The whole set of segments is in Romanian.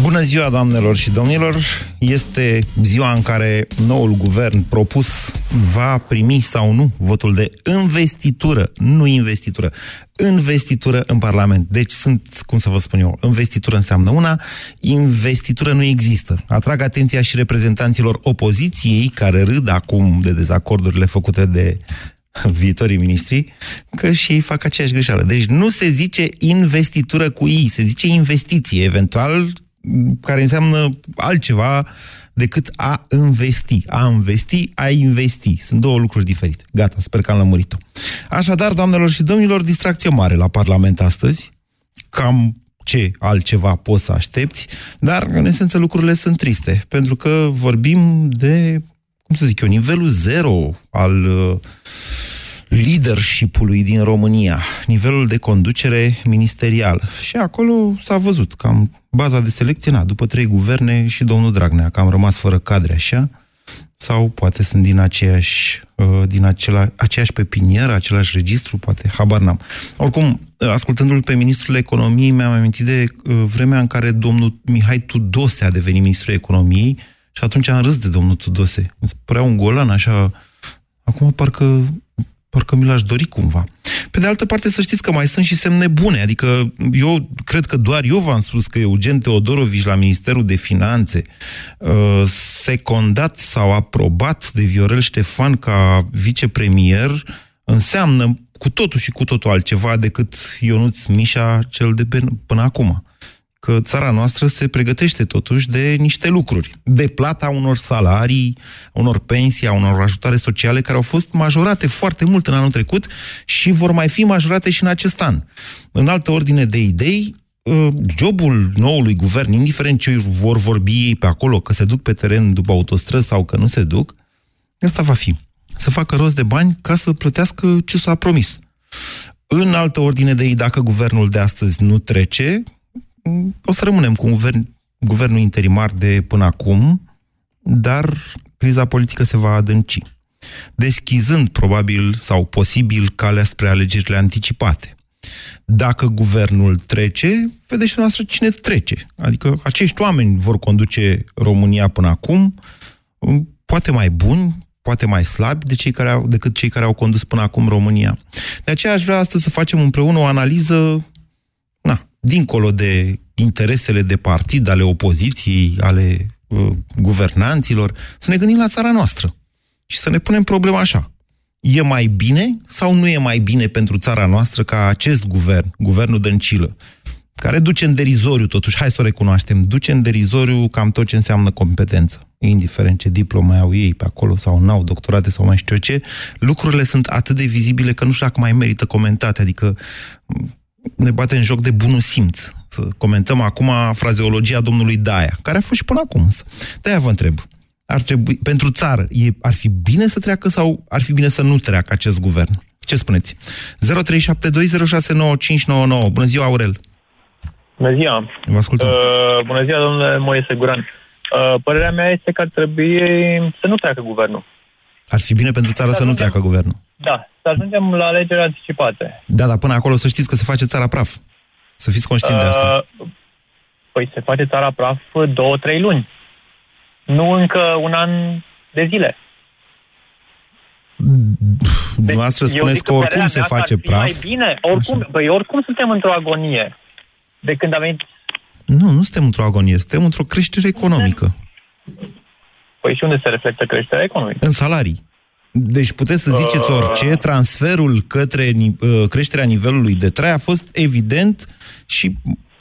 Bună ziua, doamnelor și domnilor! Este ziua în care noul guvern propus va primi sau nu votul de investitură, nu investitură, investitură în Parlament. Deci sunt, cum să vă spun eu, investitură înseamnă una, investitură nu există. Atrag atenția și reprezentanților opoziției care râd acum de dezacordurile făcute de viitorii ministri, că și ei fac aceeași greșeală. Deci nu se zice investitură cu ei, se zice investiție. Eventual care înseamnă altceva decât a investi. A investi, a investi. Sunt două lucruri diferite. Gata, sper că am lămurit-o. Așadar, doamnelor și domnilor, distracție mare la Parlament astăzi. Cam ce altceva poți să aștepți, dar, în esență, lucrurile sunt triste, pentru că vorbim de, cum să zic eu, nivelul zero al uh, leadership-ului din România, nivelul de conducere ministerial. Și acolo s-a văzut cam baza de selecție, na, după trei guverne și domnul Dragnea, că am rămas fără cadre așa, sau poate sunt din aceeași, uh, din acela, aceeași pepinieră, același registru, poate, habar n-am. Oricum, ascultându-l pe ministrul economiei, mi-am amintit de uh, vremea în care domnul Mihai Tudose a devenit ministrul economiei și atunci am râs de domnul Tudose. Mi se părea un golan așa... Acum parcă parcă mi l-aș dori cumva. Pe de altă parte, să știți că mai sunt și semne bune. Adică eu cred că doar eu v-am spus că Eugen Teodorovici la Ministerul de Finanțe, uh, secundat sau aprobat de Viorel Ștefan ca vicepremier, înseamnă cu totul și cu totul altceva decât Ionuț Mișa cel de până acum că țara noastră se pregătește totuși de niște lucruri. De plata unor salarii, unor pensii, unor ajutoare sociale care au fost majorate foarte mult în anul trecut și vor mai fi majorate și în acest an. În altă ordine de idei, ă, jobul noului guvern, indiferent ce vor vorbi ei pe acolo, că se duc pe teren după autostrăzi sau că nu se duc, asta va fi. Să facă rost de bani ca să plătească ce s-a promis. În altă ordine de idei, dacă guvernul de astăzi nu trece, o să rămânem cu un guvern, guvernul interimar de până acum, dar criza politică se va adânci, deschizând probabil sau posibil calea spre alegerile anticipate. Dacă guvernul trece, vedeți și noastră cine trece. Adică acești oameni vor conduce România până acum, poate mai buni, poate mai slabi de cei care au, decât cei care au condus până acum România. De aceea aș vrea astăzi să facem împreună o analiză dincolo de interesele de partid, ale opoziției, ale uh, guvernanților, să ne gândim la țara noastră și să ne punem problema așa. E mai bine sau nu e mai bine pentru țara noastră ca acest guvern, guvernul Dăncilă, care duce în derizoriu, totuși, hai să o recunoaștem, duce în derizoriu cam tot ce înseamnă competență, indiferent ce diplome au ei pe acolo sau n-au doctorate sau mai știu ce, lucrurile sunt atât de vizibile că nu știu dacă mai merită comentate, adică ne bate în joc de bunul simț. Să comentăm acum frazeologia domnului Daia, care a fost și până acum. De-aia vă întreb. Ar trebui, pentru țară, e, ar fi bine să treacă sau ar fi bine să nu treacă acest guvern? Ce spuneți? 0372069599. Bună ziua, Aurel! Bună ziua! Vă ascultăm. Uh, bună ziua, domnule Moise Guran. Uh, părerea mea este că ar trebui să nu treacă guvernul. Ar fi bine pentru țară să, să nu treacă guvernul. Da, să ajungem la alegeri anticipate. Da, dar până acolo să știți că se face țara praf. Să fiți conștient uh, de asta. Uh, păi se face țara praf două, trei luni. Nu încă un an de zile. Dumneavoastră deci, spuneți că oricum se face praf. Mai bine, oricum, păi, oricum suntem într-o agonie de când a venit... Nu, nu suntem într-o agonie, suntem într-o creștere economică. Păi și unde se reflectă creșterea economică? În salarii. Deci puteți să ziceți uh. orice, transferul către uh, creșterea nivelului de trai a fost evident și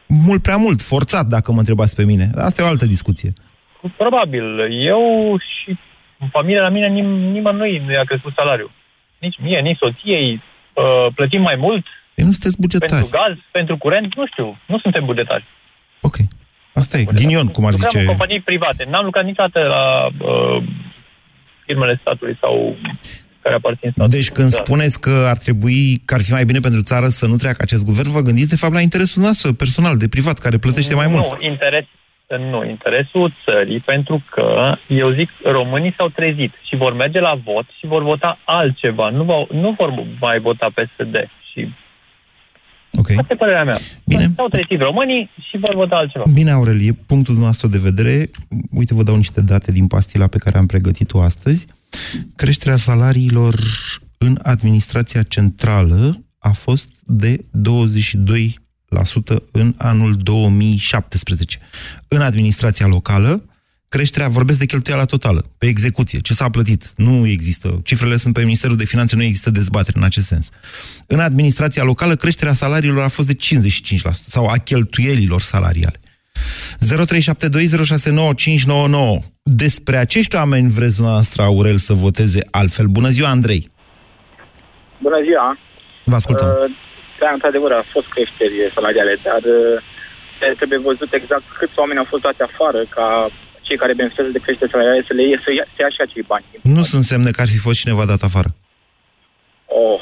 mult prea mult, forțat, dacă mă întrebați pe mine. Asta e o altă discuție. Probabil. Eu și în familia la mine nim- nimănui nu i-a crescut salariul. Nici mie, nici soției. Uh, plătim mai mult. Ei nu sunteți bugetari. Pentru gaz, pentru curent, nu știu. Nu suntem bugetari. Ok. Asta e, ghinion, cum ar Lucram zice... în companii private. N-am lucrat niciodată la uh, firmele statului sau care aparțin statului. Deci când da. spuneți că ar trebui, că ar fi mai bine pentru țară să nu treacă acest guvern, vă gândiți de fapt la interesul nostru personal, de privat, care plătește mai mult. Nu, interes, nu interesul țării, pentru că, eu zic, românii s-au trezit și vor merge la vot și vor vota altceva. Nu, vor, nu vor mai vota PSD. Și Okay. Asta e părerea mea. Bine. S-au trezit românii și vor vota altceva. Bine, Aurelie, punctul nostru de vedere, uite, vă dau niște date din pastila pe care am pregătit-o astăzi. Creșterea salariilor în administrația centrală a fost de 22% în anul 2017. În administrația locală, creșterea, vorbesc de cheltuiala totală, pe execuție, ce s-a plătit. Nu există, cifrele sunt pe Ministerul de Finanțe, nu există dezbatere în acest sens. În administrația locală, creșterea salariilor a fost de 55%, sau a cheltuielilor salariale. 0372069599. Despre acești oameni vreți dumneavoastră, Aurel, să voteze altfel. Bună ziua, Andrei! Bună ziua! Vă ascultăm. Uh, da, într-adevăr, a fost creșteri salariale, dar uh, trebuie văzut exact câți oameni au fost dați afară ca cei care beneficiază de creștere salariale să le ie, să ia, să ia și acei bani. Nu sunt semne că ar fi fost cineva dat afară. Oh,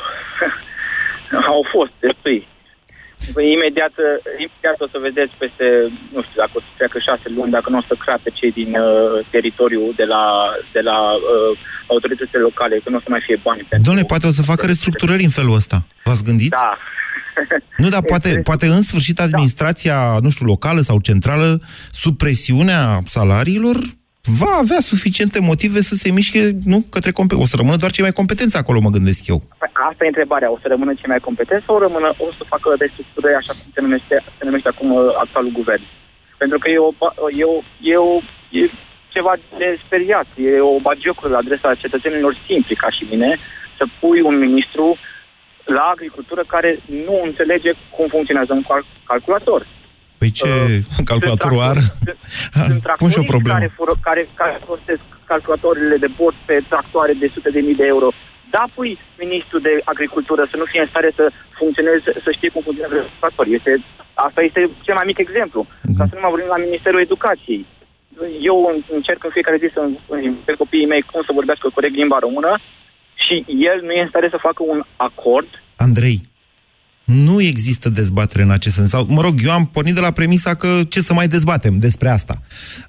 au fost destui. Păi, imediat, imediat o să vedeți peste, nu știu, dacă o să treacă șase luni, dacă nu o să crape cei din uh, teritoriul de la, de la uh, autoritățile locale, că nu o să mai fie bani. Doamne, poate o să facă restructurări în felul ăsta. V-ați gândit? Da, nu, dar poate, poate în sfârșit da. administrația, da. nu știu, locală sau centrală, sub presiunea salariilor, va avea suficiente motive să se mișke, nu, către competență. O să rămână doar cei mai competenți acolo, mă gândesc eu. Păi, asta e întrebarea. O să rămână cei mai competenți sau rămână, o să facă restructurări așa cum se numește, se numește acum uh, actualul guvern? Pentru că e, o, e, o, e, o, e ceva de speriat. E o bagiocură la adresa cetățenilor simpli, ca și mine, să pui un ministru la agricultură care nu înțelege cum funcționează un cal- calculator. Păi ce uh, calculatorul are? Sunt, Pun și o problemă. Care, fură, care, care folosesc calculatorile de bord pe tractoare de sute de mii de euro. Da, pui ministrul de agricultură să nu fie în stare să funcționeze, să știe cum funcționează calculator. Este, asta este cel mai mic exemplu. Mm-hmm. Ca să nu mă vorbim la Ministerul Educației. Eu încerc în fiecare zi să învăț copiii mei cum să vorbească corect limba română și el nu e în stare să facă un acord. Andrei, nu există dezbatere în acest sens. Sau, mă rog, eu am pornit de la premisa că ce să mai dezbatem despre asta.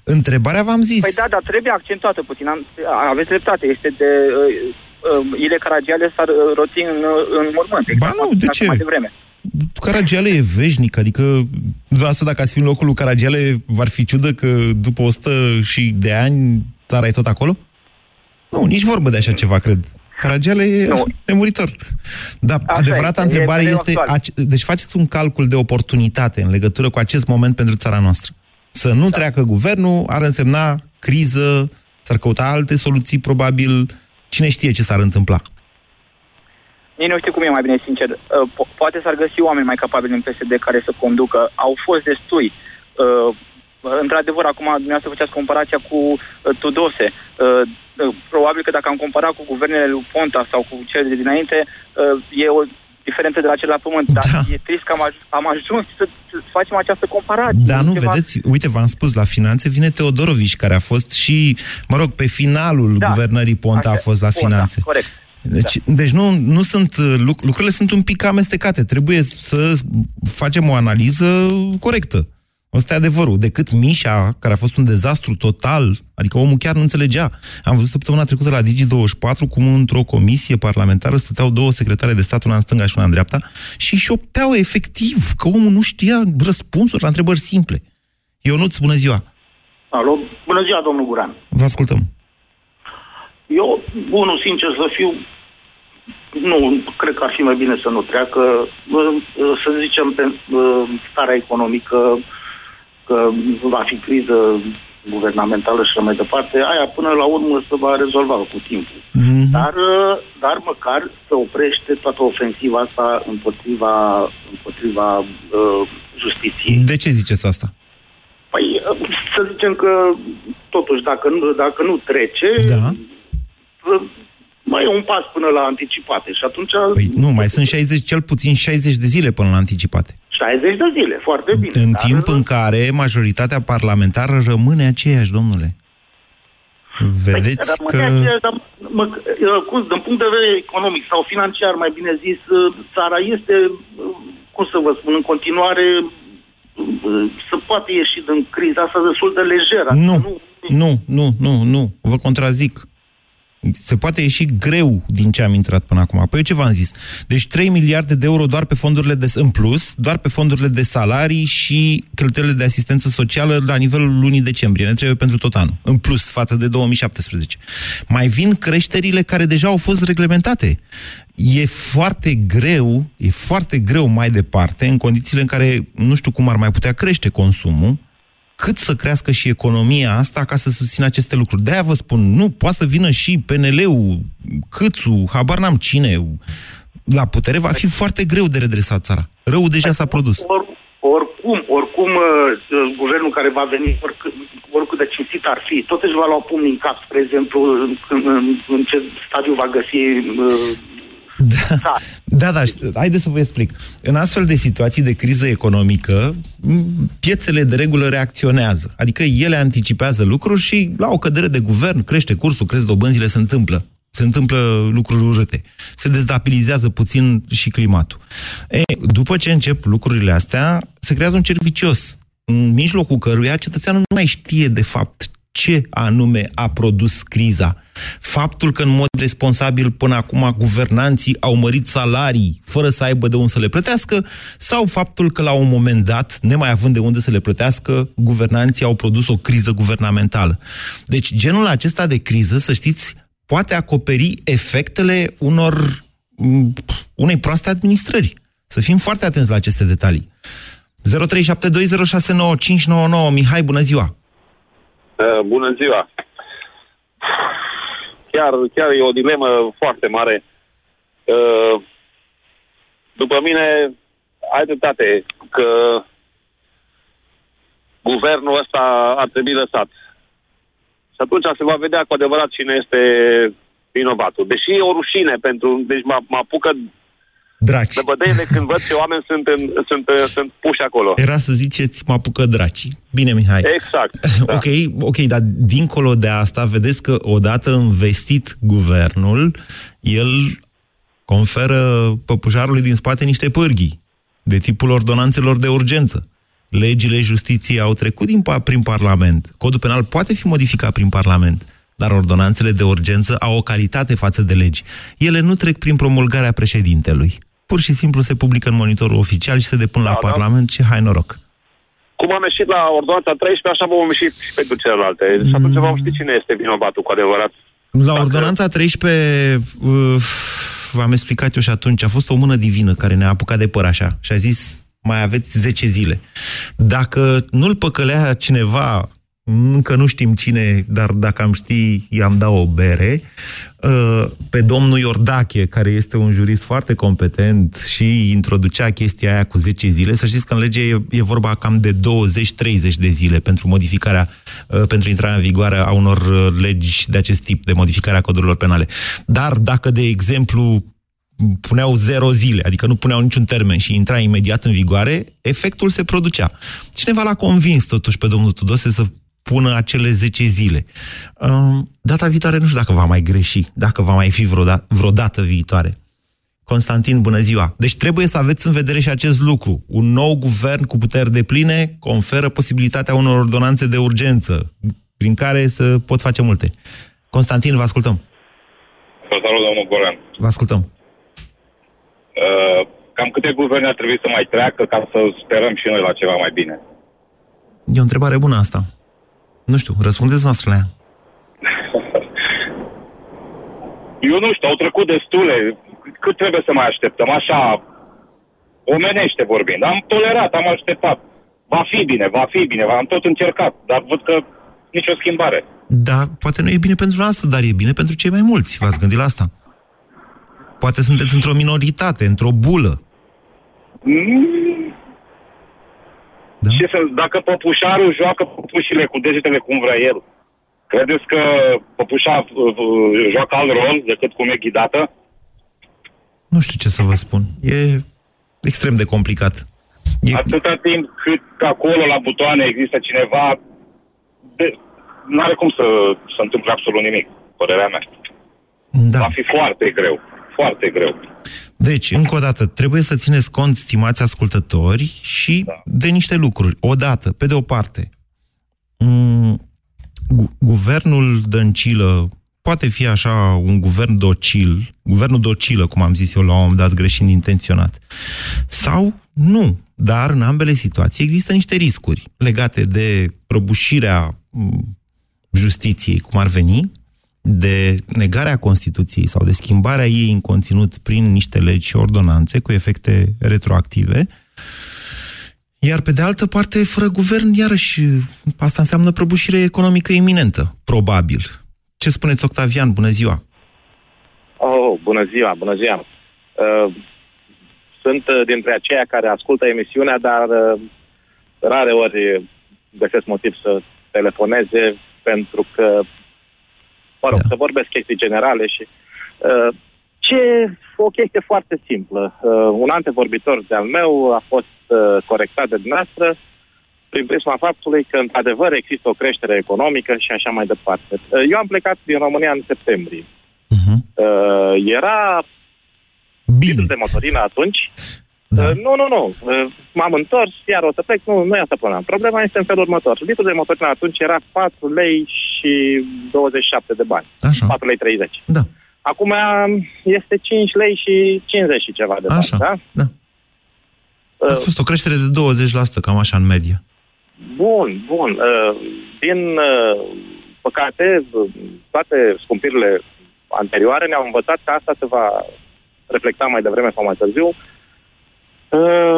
Întrebarea v-am zis. Păi da, dar trebuie accentuată puțin. Aveți dreptate. Este de... Uh, uh, Ile Caragiale s-ar uh, roti în, uh, în mormânt. Exact ba nu, de ce? Mai devreme. Caragiale e veșnic, adică asta dacă ați fi în locul lui Caragiale, v-ar fi ciudă că după 100 și de ani țara e tot acolo? Nu, nici vorbă de așa ceva, cred. Caragiale e nu. nemuritor. Dar Așa adevărata este, întrebare este, este deci faceți un calcul de oportunitate în legătură cu acest moment pentru țara noastră. Să nu da. treacă guvernul ar însemna criză, s-ar căuta alte soluții, probabil. Cine știe ce s-ar întâmpla? Nici nu știu cum e mai bine, sincer. Uh, po- poate s-ar găsi oameni mai capabili în PSD care să conducă. Au fost destui. Uh, într-adevăr, acum dumneavoastră făceați comparația cu uh, Tudose. Uh, uh, probabil că dacă am comparat cu guvernele lui Ponta sau cu cele de dinainte, uh, e o diferență de la cel la pământ. Dar da. e trist că am, aj- am ajuns să, să facem această comparație. Da, nu, ceva... vedeți, uite, v-am spus, la finanțe vine Teodorovici, care a fost și, mă rog, pe finalul da. guvernării Ponta Așa, a fost la Ponta, finanțe. Corect. Deci, da. deci nu, nu sunt, lucrurile sunt un pic amestecate. Trebuie să facem o analiză corectă. Ăsta e adevărul. Decât Mișa, care a fost un dezastru total, adică omul chiar nu înțelegea. Am văzut săptămâna trecută la Digi24 cum într-o comisie parlamentară stăteau două secretare de stat, una în stânga și una în dreapta, și șopteau efectiv că omul nu știa răspunsuri la întrebări simple. Ionuț, bună ziua! Alo, bună ziua, domnul Guran. Vă ascultăm. Eu, unul, sincer să fiu, nu, cred că ar fi mai bine să nu treacă, să zicem, pe starea economică, că va fi criză guvernamentală și mai departe, aia până la urmă se va rezolva cu timpul. Mm-hmm. Dar, dar măcar să oprește toată ofensiva asta împotriva, împotriva uh, justiției. De ce ziceți asta? Păi, să zicem că, totuși, dacă nu, dacă nu trece, da. mai e un pas până la anticipate și atunci... Păi nu, mai sunt 60, cel puțin 60 de zile până la anticipate. 60 de zile, foarte bine. În dar... timp în care majoritatea parlamentară rămâne aceeași, domnule. Vedeți păi, că... Aceeași, dar, mă, cum, din punct de vedere economic sau financiar, mai bine zis, țara este, cum să vă spun, în continuare să poate ieși din criza asta destul de lejeră. Nu, nu, nu, nu, nu, nu, vă contrazic. Se poate ieși greu din ce am intrat până acum. Păi eu ce v-am zis? Deci 3 miliarde de euro doar pe fondurile de, în plus, doar pe fondurile de salarii și cheltuielile de asistență socială la nivelul lunii decembrie. Ne trebuie pentru tot anul. În plus, față de 2017. Mai vin creșterile care deja au fost reglementate. E foarte greu, e foarte greu mai departe, în condițiile în care nu știu cum ar mai putea crește consumul, cât să crească și economia asta ca să susțină aceste lucruri. De-aia vă spun, nu, poate să vină și PNL-ul, Câțu, habar n-am cine, la putere, va fi foarte greu de redresat țara. Răul deja s-a produs. Or, oricum, oricum, uh, uh, guvernul care va veni, oricât, oricât de cinstit ar fi, tot își va lua pumni în cap, spre exemplu, în, în, în ce stadiu va găsi uh, da, da, da, haideți să vă explic. În astfel de situații de criză economică, piețele de regulă reacționează. Adică ele anticipează lucruri și la o cădere de guvern crește cursul, cresc dobânzile, se întâmplă. Se întâmplă lucruri urâte. Se dezstabilizează puțin și climatul. E, după ce încep lucrurile astea, se creează un cerc vicios, în mijlocul căruia cetățeanul nu mai știe de fapt ce anume a produs criza. Faptul că în mod responsabil până acum guvernanții au mărit salarii fără să aibă de unde să le plătească sau faptul că la un moment dat, nemai având de unde să le plătească, guvernanții au produs o criză guvernamentală. Deci genul acesta de criză, să știți, poate acoperi efectele unor unei proaste administrări. Să fim foarte atenți la aceste detalii. 0372069599 Mihai, bună ziua! Uh, bună ziua! Chiar, chiar e o dilemă foarte mare. Uh, după mine, ai dreptate că guvernul ăsta ar trebui lăsat. Și atunci se va vedea cu adevărat cine este vinovatul. Deși e o rușine pentru... Deci mă, mă apucă Draci. Năbădăile când văd ce oameni sunt, în, sunt, sunt puși acolo. Era să ziceți, mă apucă draci. Bine, Mihai. Exact. Da. ok, ok, dar dincolo de asta, vedeți că odată investit guvernul, el conferă păpușarului din spate niște pârghii de tipul ordonanțelor de urgență. Legile justiției au trecut din, prin Parlament. Codul penal poate fi modificat prin Parlament dar ordonanțele de urgență au o calitate față de legi. Ele nu trec prin promulgarea președintelui pur și simplu se publică în monitorul oficial și se depun da, la da. Parlament și hai noroc. Cum am ieșit la ordonanța 13, așa vom ieși și pentru celelalte. Mm. Și atunci vom ști cine este vinovatul cu adevărat. La Dacă... ordonanța 13, uh, v-am explicat eu și atunci, a fost o mână divină care ne-a apucat de păr așa și a zis, mai aveți 10 zile. Dacă nu-l păcălea cineva încă nu știm cine, dar dacă am ști, i-am dat o bere, uh, pe domnul Iordache, care este un jurist foarte competent și introducea chestia aia cu 10 zile. Să știți că în lege e, e vorba cam de 20-30 de zile pentru modificarea, uh, pentru intrarea în vigoare a unor uh, legi de acest tip, de modificarea codurilor penale. Dar dacă, de exemplu, puneau zero zile, adică nu puneau niciun termen și intra imediat în vigoare, efectul se producea. Cineva l-a convins totuși pe domnul Tudose să pună acele 10 zile. Data viitoare nu știu dacă va mai greși, dacă va mai fi vreodată, vreodată viitoare. Constantin, bună ziua! Deci trebuie să aveți în vedere și acest lucru. Un nou guvern cu puteri de pline conferă posibilitatea unor ordonanțe de urgență, prin care să pot face multe. Constantin, vă ascultăm. Vă salut, domnul Goran. Vă ascultăm. Uh, cam câte guverne ar trebui să mai treacă ca să sperăm și noi la ceva mai bine? E o întrebare bună asta. Nu știu, răspundeți noastră la ea. Eu nu știu, au trecut destule. Cât trebuie să mai așteptăm? Așa, omenește vorbind. Am tolerat, am așteptat. Va fi bine, va fi bine, am tot încercat, dar văd că nicio schimbare. Da, poate nu e bine pentru noastră, dar e bine pentru cei mai mulți. V-ați gândit la asta? Poate sunteți într-o minoritate, într-o bulă. Mm, da? Ce să, dacă păpușarul joacă păpușile cu degetele cum vrea el, credeți că păpușa uh, uh, joacă alt rol decât cum e ghidată? Nu știu ce să vă spun. E extrem de complicat. E... Atâta timp cât acolo la butoane există cineva, de... nu are cum să se întâmple absolut nimic, părerea mea. Da. Va fi foarte greu, foarte greu. Deci, încă o dată, trebuie să țineți cont, stimați ascultători, și da. de niște lucruri. Odată, pe de o parte, gu- guvernul Dăncilă poate fi așa un guvern docil, guvernul docilă, cum am zis eu la un moment dat greșind intenționat, sau nu. Dar în ambele situații există niște riscuri legate de prăbușirea justiției, cum ar veni, de negarea Constituției sau de schimbarea ei în conținut prin niște legi și ordonanțe cu efecte retroactive, iar pe de altă parte, fără guvern, iarăși, asta înseamnă prăbușire economică iminentă, probabil. Ce spuneți, Octavian? Bună ziua! Oh, bună ziua, bună ziua! Uh, sunt uh, dintre aceia care ascultă emisiunea, dar uh, rare ori găsesc motiv să telefoneze pentru că mă rog, da. să vorbesc chestii generale și uh, ce o chestie foarte simplă. Uh, un antevorbitor de-al meu a fost uh, corectat de dumneavoastră prin prisma faptului că, într-adevăr, există o creștere economică și așa mai departe. Uh, eu am plecat din România în septembrie. Uh-huh. Uh, era Bine. de motorină atunci da. Uh, nu, nu, nu. Uh, m-am întors, iar o să plec. Nu, nu e asta problema. Problema este în felul următor. Litrul de motorină atunci era 4 lei și 27 de bani. Așa. 4 lei 30. Da. Acum este 5 lei și 50 și ceva de bani, așa. da? Da. A fost o creștere de 20%, cam așa, în medie. Bun, bun. Uh, din păcate, toate scumpirile anterioare ne-au învățat că asta se va reflecta mai devreme sau mai târziu Uh,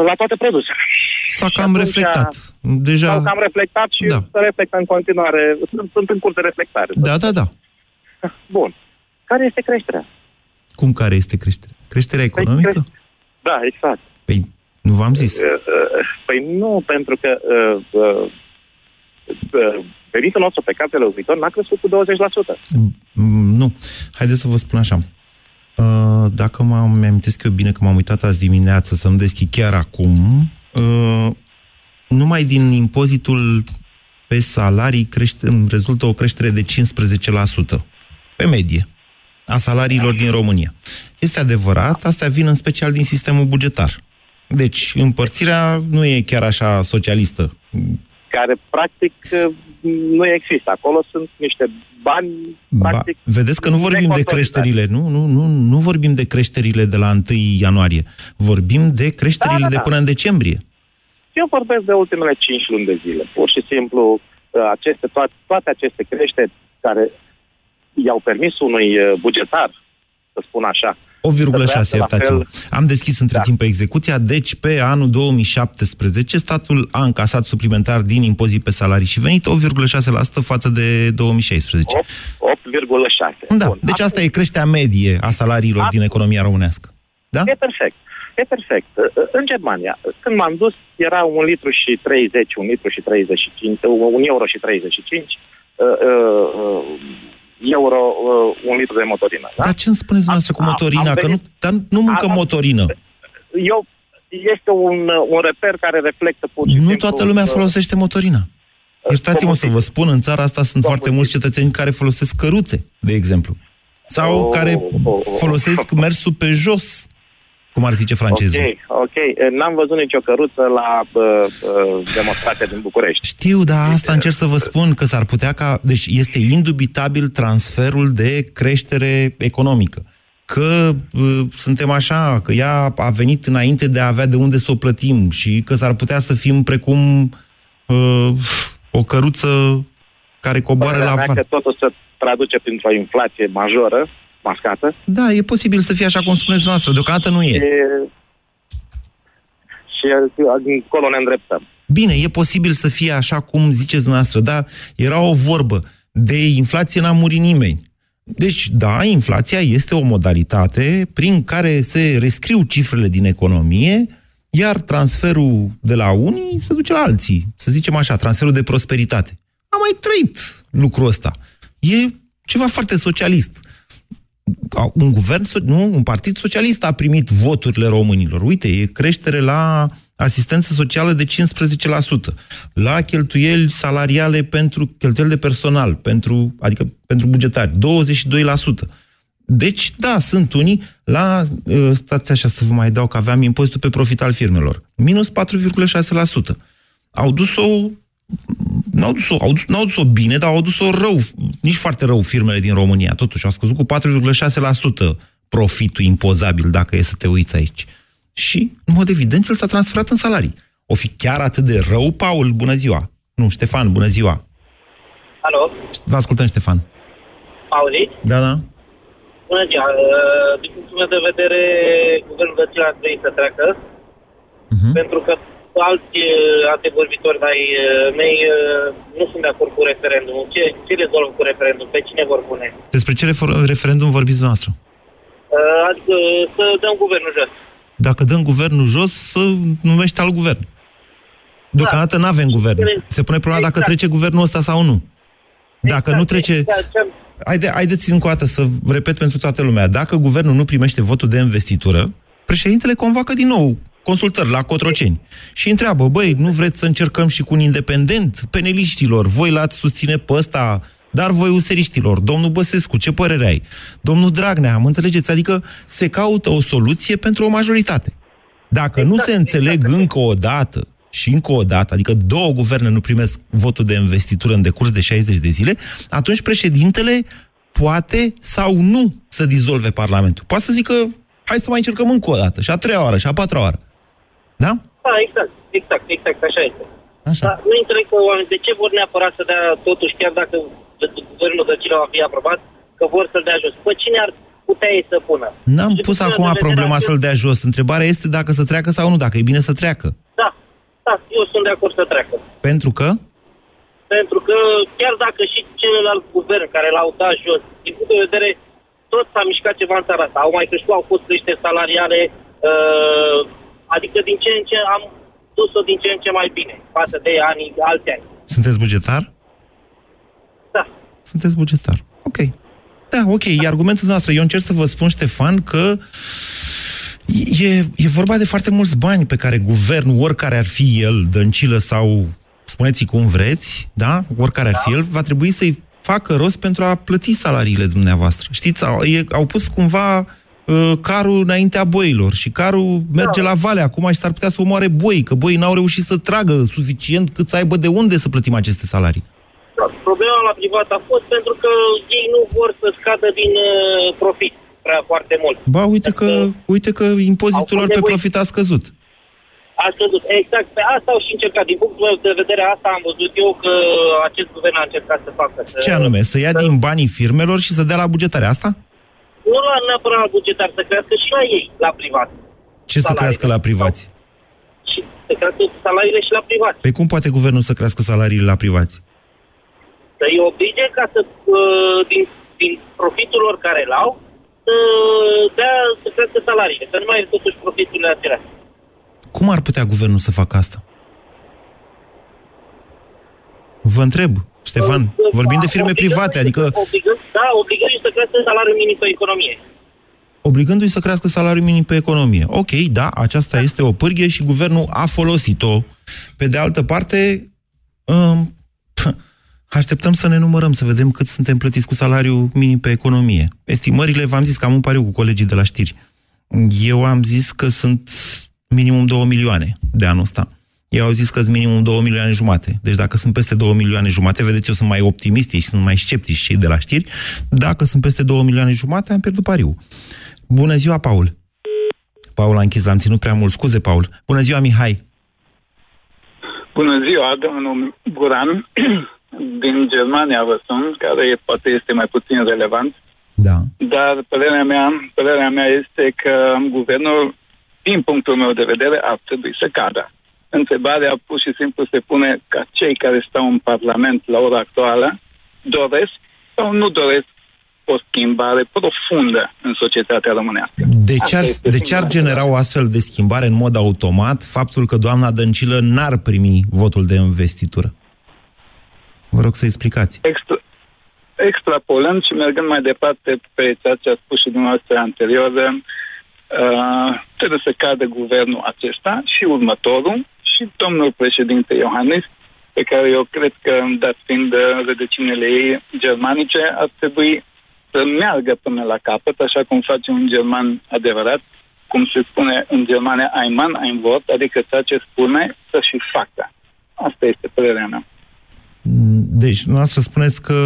la toate produsele. S-a cam atunci, reflectat. Deja... S-au cam reflectat și da. să reflectă în continuare. Sunt, sunt în curs de reflectare. Da, da, da. Bun. Care este creșterea? Cum care este creșterea? Creșterea păi economică? Păi, crește... Da, exact. Păi, nu v-am zis. Uh, uh, păi nu, pentru că uh, uh, venitul nostru pe cap de n-a crescut cu 20%. Mm, nu. Haideți să vă spun așa. Uh, dacă mă amintesc eu bine că m-am uitat azi dimineață să-mi deschid chiar acum, uh, numai din impozitul pe salarii crește, rezultă o creștere de 15% pe medie a salariilor din România. Este adevărat, astea vin în special din sistemul bugetar. Deci, împărțirea nu e chiar așa socialistă. Care, practic, nu există. Acolo sunt niște bani, ba, practic... Vedeți că nu vorbim de creșterile, nu? Nu, nu, nu vorbim de creșterile de la 1 ianuarie. Vorbim de creșterile da, da, da. de până în decembrie. Eu vorbesc de ultimele 5 luni de zile. Pur și simplu, uh, aceste, toate, toate aceste creșteri care i-au permis unui uh, bugetar, să spun așa, 8,6, iertați-mă. Am deschis între da. timp execuția, deci pe anul 2017 statul a încasat suplimentar din impozit pe salarii și venit 8,6% față de 2016. 8,6. Da, Bun. deci asta e creșterea medie a salariilor Acum. din economia românească. Da? E perfect. E perfect. În Germania, când m-am dus, era un litru și 30, un litru și 35, un euro și 35. Uh, uh, uh, euro uh, un litru de motorină. Da? Dar ce îmi spuneți dumneavoastră cu motorina? Că nu, dar nu mâncă motorină. Eu, este un, un reper care reflectă pur și Nu simplu, toată lumea uh, folosește motorina. Iertați-mă să vă spun, în țara asta sunt foarte mulți cetățeni care folosesc căruțe, de exemplu. Sau oh, care oh, oh, folosesc mersul pe jos cum ar zice francezul. Ok, ok. N-am văzut nicio căruță la uh, uh, demonstrația din București. Știu, dar asta încerc să vă spun, că s-ar putea ca... Deci este indubitabil transferul de creștere economică. Că uh, suntem așa, că ea a venit înainte de a avea de unde să o plătim și că s-ar putea să fim precum uh, o căruță care coboară la... Că totul se traduce printr-o inflație majoră, mascată. Da, e posibil să fie așa cum spuneți noastră, deocamdată nu e. Și, și încolo ne îndreptăm. Bine, e posibil să fie așa cum ziceți dumneavoastră, dar era o vorbă. De inflație n-a murit nimeni. Deci, da, inflația este o modalitate prin care se rescriu cifrele din economie, iar transferul de la unii se duce la alții. Să zicem așa, transferul de prosperitate. Am mai trăit lucrul ăsta. E ceva foarte socialist un guvern, nu, un partid socialist a primit voturile românilor. Uite, e creștere la asistență socială de 15%, la cheltuieli salariale pentru cheltuieli de personal, pentru, adică pentru bugetari, 22%. Deci, da, sunt unii, la, uh, stați așa să vă mai dau că aveam impozitul pe profit al firmelor, minus 4,6%. Au dus-o n-au dus-o, au dus, n-au dus-o bine, dar au dus-o rău, nici foarte rău firmele din România. Totuși, au scăzut cu 4,6% profitul impozabil, dacă e să te uiți aici. Și, în mod evident, el s-a transferat în salarii. O fi chiar atât de rău, Paul? Bună ziua! Nu, Ștefan, bună ziua! Alo? Vă ascultăm, Ștefan. Pauli? Da, da. Bună ziua! Din punctul meu de vedere, guvernul Dăților ar trebui să treacă, uh-huh. pentru că alți antevorbitori ai mei nu sunt de acord cu referendumul. Ce, ce rezolvă cu referendum? Pe cine vor pune? Despre ce referendum vorbiți noastră? Adică să dăm guvernul jos. Dacă dăm guvernul jos, să numește alt guvern. Deocamdată da. nu avem guvern. Se pune problema exact. dacă trece guvernul ăsta sau nu. Dacă exact. nu trece... Exact. Haide, haideți încă o dată să repet pentru toată lumea. Dacă guvernul nu primește votul de investitură, președintele convoacă din nou consultări la Cotroceni și întreabă, băi, nu vreți să încercăm și cu un independent? Peneliștilor, voi l-ați susține pe ăsta, dar voi useriștilor, domnul Băsescu, ce părere ai? Domnul Dragnea, mă înțelegeți? Adică se caută o soluție pentru o majoritate. Dacă exact, nu se înțeleg exact. încă o dată și încă o dată, adică două guverne nu primesc votul de investitură în decurs de 60 de zile, atunci președintele poate sau nu să dizolve Parlamentul. Poate să zică, hai să mai încercăm încă o dată, și a treia oară, și a patra oară. Da? Da, exact, exact, exact, așa este. Așa. Dar nu înțeleg că oameni, de ce vor neapărat să dea totuși, chiar dacă guvernul Dăcilă va fi aprobat, că vor să-l dea jos. Păi cine ar putea ei să pună? N-am pus acum problema să-l dea jos. Întrebarea este dacă să treacă sau nu, dacă e bine să treacă. Da, da, eu sunt de acord să treacă. Pentru că? Pentru că chiar dacă și celălalt guvern care l-au dat jos, din punct de vedere, tot s-a mișcat ceva în țara asta. Au mai crescut, au fost creșteri salariale, uh, Adică din ce în ce am dus-o din ce în ce mai bine față de anii, alți ani. Sunteți bugetar? Da. Sunteți bugetar. Ok. Da, ok. E argumentul noastră. Eu încerc să vă spun, Ștefan, că e, e vorba de foarte mulți bani pe care guvernul, oricare ar fi el, dăncilă sau spuneți cum vreți, da? Oricare ar fi da. el, va trebui să-i facă rost pentru a plăti salariile dumneavoastră. Știți, au, e, au pus cumva Uh, carul înaintea boilor și carul merge da. la vale acum și s-ar putea să omoare boi, că boii n-au reușit să tragă suficient cât să aibă de unde să plătim aceste salarii. Da, problema la privat a fost pentru că ei nu vor să scadă din uh, profit prea foarte mult. Ba, uite că, uite că impozitul lor pe profit a scăzut. A scăzut, exact. Pe asta au și încercat. Din punctul meu de vedere, asta am văzut eu că acest guvern a încercat să facă. Ce anume? Să ia să... din banii firmelor și să dea la bugetare asta? Nu la neapărat bugetar, să crească și la ei, la privat. Ce salariile. să crească la privați? Și să crească salariile și la privați. Pe cum poate guvernul să crească salariile la privați? Să-i oblige ca să, uh, din, din profitul lor care l-au, să dea să crească salariile, să nu mai totuși profiturile acelea. Cum ar putea guvernul să facă asta? Vă întreb. Ștefan, vorbim de firme private, adică... Obligând, da, obligându-i să crească salariul minim pe economie. Obligându-i să crească salariul minim pe economie. Ok, da, aceasta da. este o pârghie și guvernul a folosit-o. Pe de altă parte, um, așteptăm să ne numărăm, să vedem cât suntem plătiți cu salariul minim pe economie. Estimările, v-am zis că am un pariu cu colegii de la știri. Eu am zis că sunt minimum 2 milioane de anul ăsta. Ei au zis că sunt minimum 2 milioane jumate. Deci dacă sunt peste 2 milioane jumate, vedeți, eu sunt mai optimist și sunt mai sceptici cei de la știri. Dacă sunt peste 2 milioane jumate, am pierdut pariu. Bună ziua, Paul! Paul a închis, l-am ținut prea mult. Scuze, Paul. Bună ziua, Mihai! Bună ziua, domnul Guran. Din Germania vă sun, care poate este mai puțin relevant. Da. Dar părerea mea, părerea mea este că guvernul, din punctul meu de vedere, ar trebui să cadă. Întrebarea pur și simplu se pune ca cei care stau în Parlament la ora actuală doresc sau nu doresc o schimbare profundă în societatea românească. De ce, ar, de ce ar genera o astfel de schimbare în mod automat faptul că doamna Dăncilă n-ar primi votul de investitură? Vă rog să explicați. Extra, extrapolând și mergând mai departe pe ceea ce a spus și dumneavoastră anterior, uh, trebuie să cadă guvernul acesta și următorul și domnul președinte Iohannis, pe care eu cred că, dat fiind rădăcinile ei germanice, ar trebui să meargă până la capăt, așa cum face un german adevărat, cum se spune în Germania, ein Mann, ein Wort, adică ceea ce spune să și facă. Asta este părerea mea. Deci, noastră spuneți că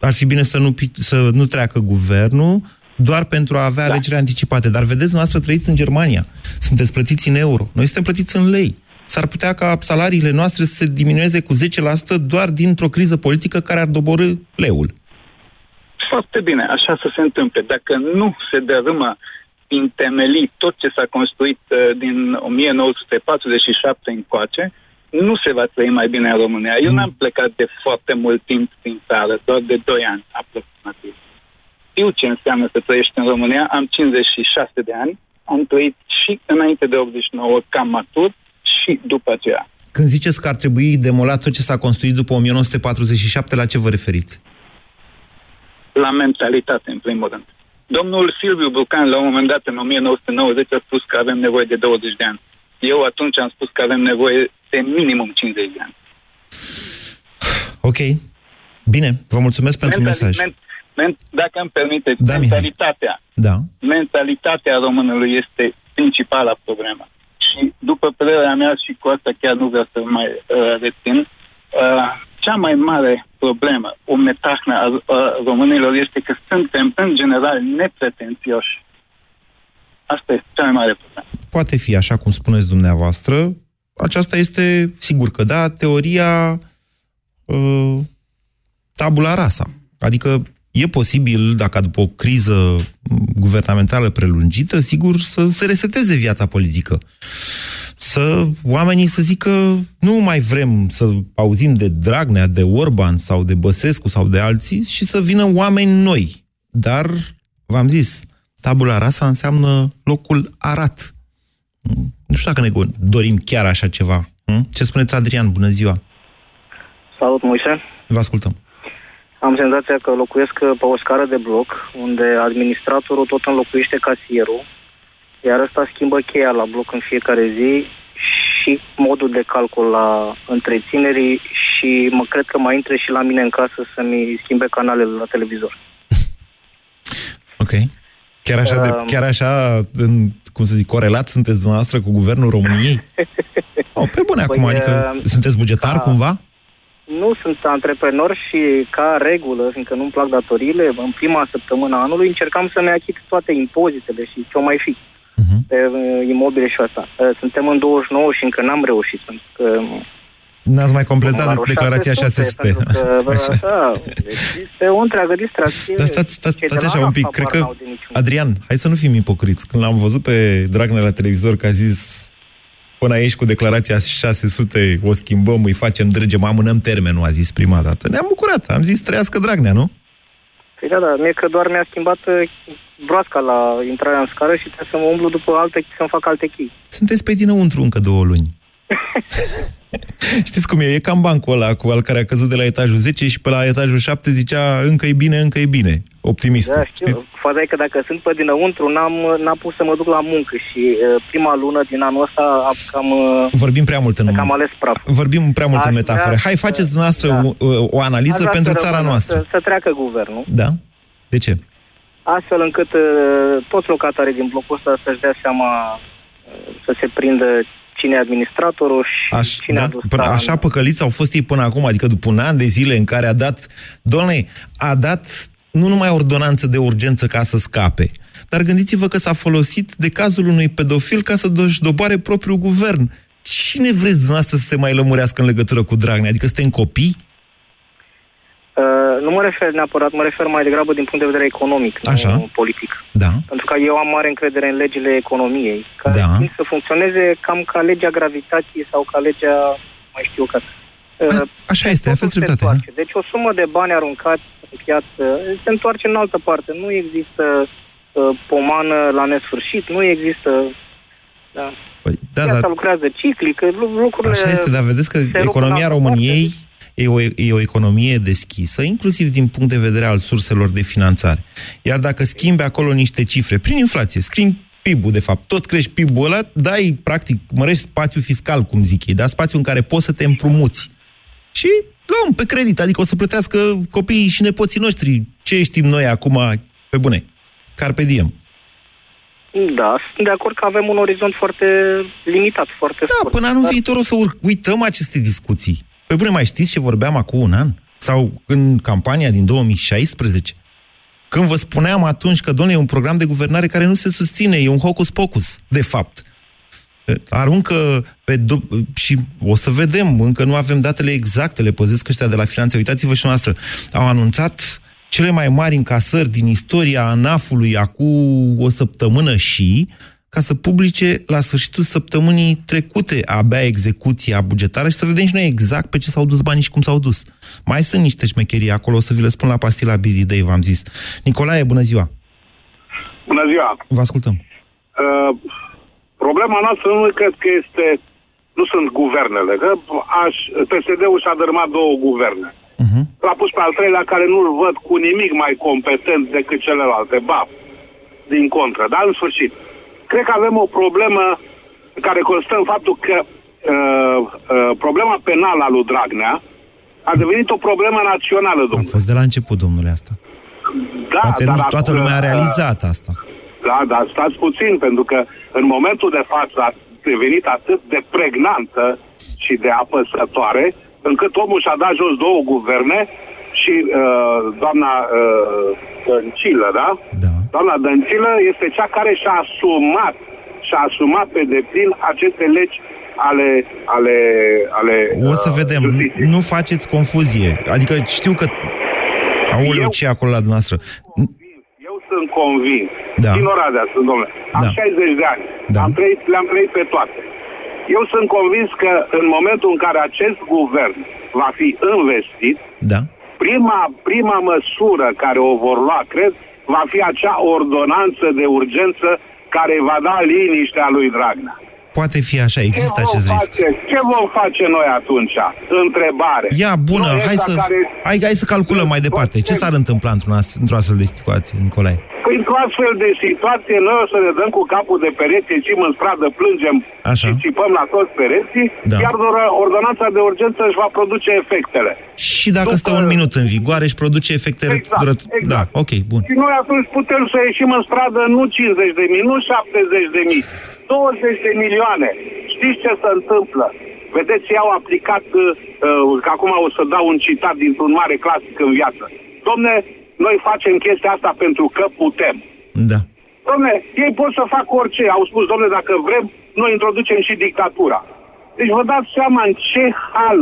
ar fi bine să nu, să nu treacă guvernul doar pentru a avea da. alegeri anticipate. Dar vedeți, noastră trăiți în Germania. Sunteți plătiți în euro. Noi suntem plătiți în lei. S-ar putea ca salariile noastre să se diminueze cu 10% doar dintr-o criză politică care ar doborâ leul. Foarte bine, așa să se întâmple. Dacă nu se dărâmă temelii tot ce s-a construit uh, din 1947 încoace, nu se va trăi mai bine în România. Eu mm. n-am plecat de foarte mult timp din țară, doar de 2 ani aproximativ. Știu ce înseamnă să trăiești în România, am 56 de ani, am trăit și înainte de 89 cam matur și după aceea. Când ziceți că ar trebui demolat tot ce s-a construit după 1947, la ce vă referiți? La mentalitate, în primul rând. Domnul Silviu Bucan, la un moment dat, în 1990, a spus că avem nevoie de 20 de ani. Eu atunci am spus că avem nevoie de minimum 50 de ani. Ok. Bine, vă mulțumesc pentru Mentali- mesaj. Men- men- dacă îmi permiteți, da, mentalitatea. Da. Mentalitatea românului este principala problemă. Și după părerea mea, și cu asta chiar nu vreau să mai uh, rețin, uh, cea mai mare problemă, o metahnă a, a românilor este că suntem, în general, nepretențioși. Asta este cea mai mare problemă. Poate fi așa cum spuneți dumneavoastră. Aceasta este, sigur că da, teoria uh, tabula rasa. Adică e posibil, dacă după o criză guvernamentală prelungită, sigur, să se reseteze viața politică să oamenii să zică nu mai vrem să auzim de Dragnea, de Orban sau de Băsescu sau de alții și să vină oameni noi. Dar, v-am zis, tabula rasa înseamnă locul arat. Nu știu dacă ne dorim chiar așa ceva. Hm? Ce spuneți, Adrian? Bună ziua! Salut, Moise! Vă ascultăm! Am senzația că locuiesc pe o scară de bloc, unde administratorul tot înlocuiește casierul, iar ăsta schimbă cheia la bloc în fiecare zi și modul de calcul la întreținerii și mă cred că mai intre și la mine în casă să-mi schimbe canalele la televizor. Ok. Chiar așa, de, um, chiar așa în, cum să zic, corelat sunteți dumneavoastră cu guvernul României? oh, pe bune păi, acum, adică uh, sunteți bugetar ca, cumva? Nu sunt antreprenor și ca regulă, fiindcă nu-mi plac datoriile, în prima săptămână anului încercam să-mi achit toate impozitele și ce-o mai fi uh-huh. pe uh, imobile și asta. Uh, suntem în 29 și încă n-am reușit, pentru că N-ați mai completat declarația 600. Că, așa, deci este o întreagă distracție. Dar stați, stați, stați așa un pic. Cred că, Adrian, hai să nu fim ipocriți. Când l-am văzut pe Dragnea la televizor că a zis până aici cu declarația 600 o schimbăm, îi facem dregem, amânăm termenul, a zis prima dată. Ne-am bucurat. Am zis trăiască Dragnea, nu? Păi da, da, mie că doar mi-a schimbat uh, broasca la intrarea în scară și trebuie să mă umblu după alte, să-mi fac alte chei. Sunteți pe dinăuntru încă două luni. Știți cum e? E cam bancul ăla cu al care a căzut de la etajul 10 și pe la etajul 7 zicea încă e bine, încă e bine. Optimistul. Da, știu. Știți? Faza e că dacă sunt pe dinăuntru, n-am, n-am pus să mă duc la muncă și uh, prima lună din anul ăsta am cam... Uh, Vorbim prea mult în... Cam ales praf. Vorbim prea mult Aș în metafore. Hai, faceți dumneavoastră da. o, o analiză pentru țara noastră. Să, să treacă guvernul. Da? De ce? Astfel încât uh, toți locatarii din blocul ăsta să-și dea seama uh, să se prindă cine e administratorul și Aș, cine da, a dus până, Așa păcăliți au fost ei până acum, adică după un an de zile în care a dat, doamne, a dat nu numai ordonanță de urgență ca să scape, dar gândiți-vă că s-a folosit de cazul unui pedofil ca să-și doboare propriul guvern. Cine vreți dumneavoastră să se mai lămurească în legătură cu Dragnea? Adică suntem copii? Uh, nu mă refer neapărat, mă refer mai degrabă din punct de vedere economic, Așa. nu politic. Da. Pentru că eu am mare încredere în legile economiei, care da. tind să funcționeze cam ca legea gravitației sau ca legea, mai știu ca... Uh, așa este, a fost dreptate. Da? Deci o sumă de bani aruncați în piață se întoarce în altă parte. Nu există uh, pomană la nesfârșit, nu există... Da. Păi, da, Piața da. lucrează ciclic, lucrurile... Așa este, dar vedeți că economia României parte e o, e o economie deschisă, inclusiv din punct de vedere al surselor de finanțare. Iar dacă schimbi acolo niște cifre, prin inflație, schimbi PIB-ul, de fapt, tot crești PIB-ul ăla, dai, practic, mărești spațiu fiscal, cum zic ei, da? spațiu în care poți să te împrumuți. Și luăm pe credit, adică o să plătească copiii și nepoții noștri Ce știm noi acum, pe bune? Carpe diem. Da, sunt de acord că avem un orizont foarte limitat, foarte Da, scurt. până anul Dar- viitor o să ur- uităm aceste discuții. Pe bune, mai știți ce vorbeam acum un an? Sau în campania din 2016? Când vă spuneam atunci că, domnule, e un program de guvernare care nu se susține, e un hocus-pocus, de fapt. Aruncă pe... do- și o să vedem, încă nu avem datele exacte, le păzesc ăștia de la finanțe. Uitați-vă și noastră. Au anunțat cele mai mari încasări din istoria ANAF-ului acum o săptămână și ca să publice la sfârșitul săptămânii trecute abia execuția bugetară și să vedem și noi exact pe ce s-au dus banii și cum s-au dus. Mai sunt niște șmecherii acolo, o să vi le spun la pastila Busy Day, v-am zis. Nicolae, bună ziua! Bună ziua! Vă ascultăm. Uh, problema noastră nu cred că este, nu sunt guvernele, că aș, PSD-ul și-a dărâmat două guverne. Uh-huh. L-a pus pe al treilea care nu-l văd cu nimic mai competent decât celelalte. Ba, din contră. Dar în sfârșit, cred că avem o problemă care constă în faptul că uh, uh, problema penală a lui Dragnea a devenit o problemă națională, A domnule. fost de la început, domnule, asta. Da, Poate dar nu acum, toată lumea a uh, realizat asta. Da, dar stați puțin, pentru că în momentul de față a devenit atât de pregnantă și de apăsătoare, încât omul și-a dat jos două guverne și uh, doamna uh, Dăncilă, da? Da. Doamna Dăncilă este cea care și-a asumat și-a asumat pe deplin aceste legi ale, ale, ale O să uh, vedem. justiției. Nu faceți confuzie. Adică știu că... Aoleu, Eu- ce e acolo la dumneavoastră? Eu sunt convins. Da. Din Oradea sunt, domnule. Am Da. 60 de ani. Da. Am trăit, le-am trăit pe toate. Eu sunt convins că în momentul în care acest guvern va fi investit, Da. prima, prima măsură care o vor lua, cred, va fi acea ordonanță de urgență care va da liniștea lui Dragnea. Poate fi așa, există ce vom acest risc. face, Ce vom face noi atunci? Întrebare. Ia, bună, Noi hai ăsta să, care- hai, hai să calculăm mai departe. Ce s-ar întâmpla într-un as, într-o astfel de situație, Nicolae? Păi într-o astfel de situație, noi o să ne dăm cu capul de pereți, ieșim în stradă, plângem Așa. și țipăm la toți pereții, Da. iar doar ordonanța de urgență își va produce efectele. Și dacă După- stă un minut în vigoare și produce efecte... Exact, răt- exact. Da, ok, bun. Și noi atunci putem să ieșim în stradă nu 50 de mii, nu 70 de mii, 20 de milioane. Știți ce se întâmplă? Vedeți, ei au aplicat, uh, uh, că acum o să dau un citat dintr-un mare clasic în viață. Domne, noi facem chestia asta pentru că putem. Da. Domne, ei pot să facă orice. Au spus, domne, dacă vrem, noi introducem și dictatura. Deci vă dați seama în ce hal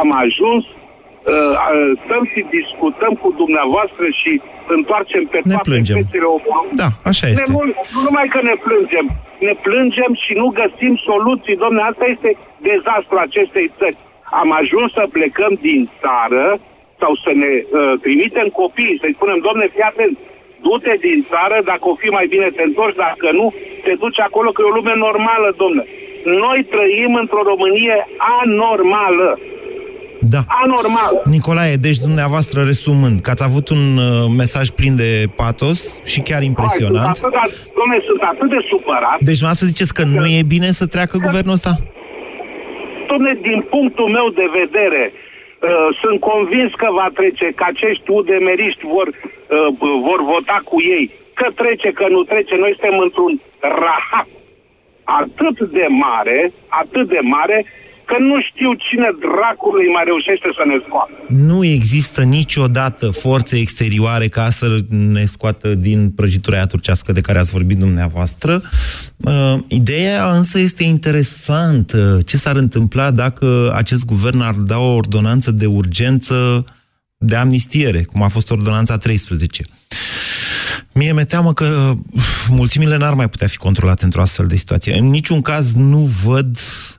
am ajuns, uh, uh, stăm și discutăm cu dumneavoastră și întoarcem pe Ne toate plângem. fețele omului. Da, așa Ne, este. nu, nu numai că ne plângem, ne plângem și nu găsim soluții. Domne, asta este dezastru acestei țări. Am ajuns să plecăm din țară sau să ne uh, trimitem copiii, să-i spunem, domne, fii atent, du-te din țară, dacă o fi mai bine te întorci, dacă nu, te duci acolo, că e o lume normală, domne. Noi trăim într-o Românie anormală. Da. Anormală. Nicolae, deci dumneavoastră resumând, că ați avut un uh, mesaj plin de patos și chiar impresionant. Hai, sunt atât, de- domne, sunt atât de supărat. Deci dumneavoastră ziceți că nu e bine să treacă guvernul ăsta? Domne, din punctul meu de vedere, uh, sunt convins că va trece, că acești udemeriști vor, uh, vor vota cu ei. Că trece, că nu trece, noi suntem într-un rahat atât de mare, atât de mare, că nu știu cine dracului mai reușește să ne scoată. Nu există niciodată forțe exterioare ca să ne scoată din prăjitura aia turcească de care ați vorbit dumneavoastră. Uh, ideea însă este interesantă. Ce s-ar întâmpla dacă acest guvern ar da o ordonanță de urgență de amnistiere, cum a fost ordonanța 13? Mie mi-e teamă că uf, mulțimile n-ar mai putea fi controlate într-o astfel de situație. În niciun caz nu văd uh,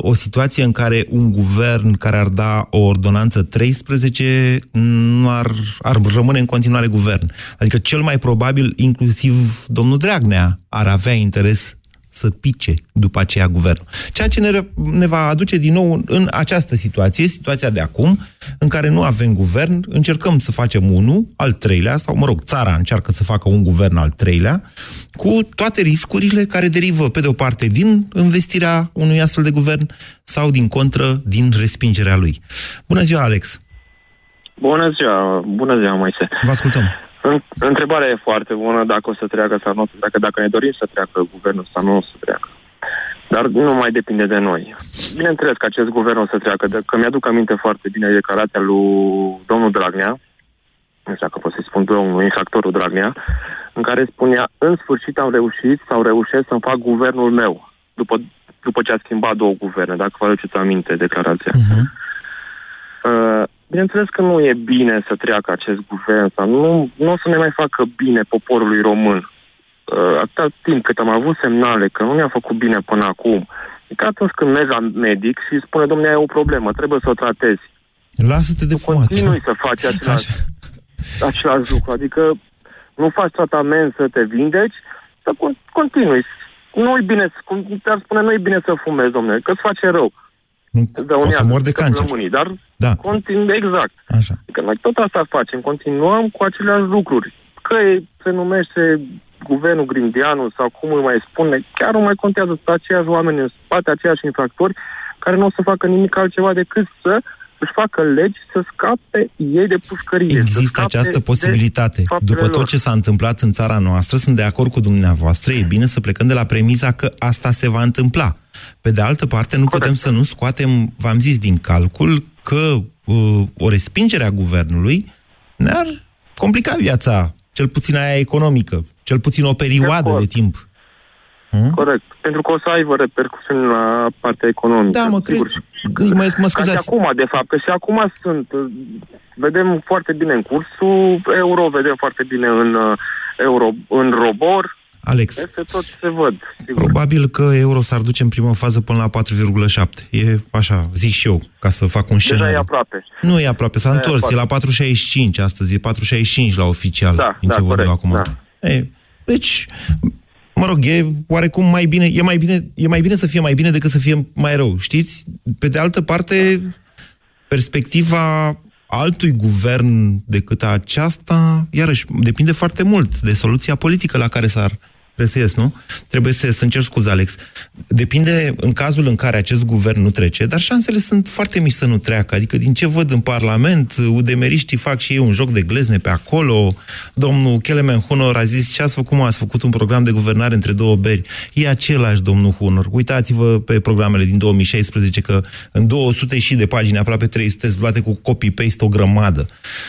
o situație în care un guvern care ar da o ordonanță 13 nu ar, ar rămâne în continuare guvern. Adică cel mai probabil, inclusiv domnul Dragnea ar avea interes să pice după aceea guvernul. Ceea ce ne, ne va aduce din nou în această situație, situația de acum, în care nu avem guvern, încercăm să facem unul, al treilea, sau, mă rog, țara încearcă să facă un guvern al treilea, cu toate riscurile care derivă, pe de o parte, din investirea unui astfel de guvern sau, din contră, din respingerea lui. Bună ziua, Alex! Bună ziua, bună ziua, Moise. Vă ascultăm. Întrebarea e foarte bună, dacă o să treacă sau nu o să treacă, dacă ne dorim să treacă guvernul sau nu o să treacă. Dar nu mai depinde de noi. Bineînțeles că acest guvern o să treacă, de, că mi-aduc aminte foarte bine declarația lui domnul Dragnea, nu știu dacă pot să-i spun domnul infractorul Dragnea, în care spunea, în sfârșit am reușit sau reușesc să-mi fac guvernul meu, după, după ce a schimbat două guverne, dacă vă aduceți aminte declarația. Uh-huh. Uh, bineînțeles că nu e bine să treacă acest guvern, sau nu, nu o să ne mai facă bine poporului român. Uh, atâta timp cât am avut semnale că nu ne-a făcut bine până acum, e ca atunci când mergi la medic și spune, domnule, ai o problemă, trebuie să o tratezi. Lasă-te de fumat. Continui să faci același, același lucru, adică nu faci tratament să te vindeci, să continui. Nu e bine, cum te-ar spune, nu e bine să fumezi, domnule, că îți face rău. Nu, o să mor de cancer. Rămânii, dar da. continu, exact. Așa. Adică noi tot asta facem, continuăm cu aceleași lucruri. Că se numește guvernul Grindianu sau cum îi mai spune, chiar nu mai contează, sunt aceiași oameni în spate, aceiași infractori, care nu o să facă nimic altceva decât să își facă legi să scape ei de pușcărie. Există această posibilitate. După tot ce s-a întâmplat în țara noastră, sunt de acord cu dumneavoastră, e bine să plecăm de la premiza că asta se va întâmpla. Pe de altă parte, nu Corect. putem să nu scoatem, v-am zis, din calcul că uh, o respingere a guvernului ne-ar complica viața, cel puțin aia economică, cel puțin o perioadă de, de timp. Hmm? Corect. Pentru că o să aibă repercusiuni la partea economică. Da, mă, cred. Mă, mă scuzați. și acum, de fapt, că și acum sunt. Vedem foarte bine în cursul euro, vedem foarte bine în uh, euro, în robor. Alex, este tot se văd. Sigur. Probabil că euro s-ar duce în prima fază până la 4,7. E așa, zic și eu, ca să fac un scenariu. Deja e aproape. Nu e aproape, s-a întors, e, e la 4,65 astăzi, e 4,65 la oficial, da, din da, ce văd eu acum. Da. E, deci, mă rog, e oarecum mai bine, e mai bine, e mai bine să fie mai bine decât să fie mai rău, știți? Pe de altă parte, perspectiva altui guvern decât aceasta, iarăși, depinde foarte mult de soluția politică la care s-ar Trebuie să ies, nu? Trebuie să, să încerc scuze, Alex. Depinde în cazul în care acest guvern nu trece, dar șansele sunt foarte mici să nu treacă. Adică din ce văd în Parlament, udemeriștii fac și ei un joc de glezne pe acolo. Domnul Kelemen Hunor a zis ce ați făcut, ați făcut un program de guvernare între două beri. E același, domnul Hunor. Uitați-vă pe programele din 2016 că în 200 și de pagini, aproape 300, luate cu copy-paste o grămadă.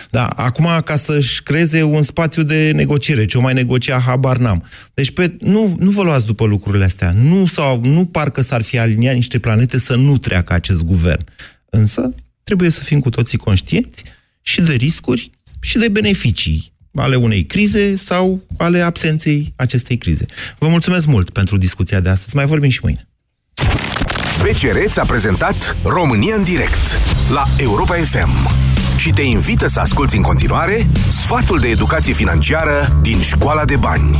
Da, acum ca să-și creeze un spațiu de negociere, ce o mai negocia, habar n-am. Deci pe, nu, nu vă luați după lucrurile astea. Nu, sau, nu parcă s-ar fi aliniat niște planete să nu treacă acest guvern. Însă, trebuie să fim cu toții conștienți și de riscuri și de beneficii ale unei crize sau ale absenței acestei crize. Vă mulțumesc mult pentru discuția de astăzi. Mai vorbim și mâine. BCR a prezentat România în direct la Europa FM și te invită să asculti în continuare sfatul de educație financiară din Școala de Bani.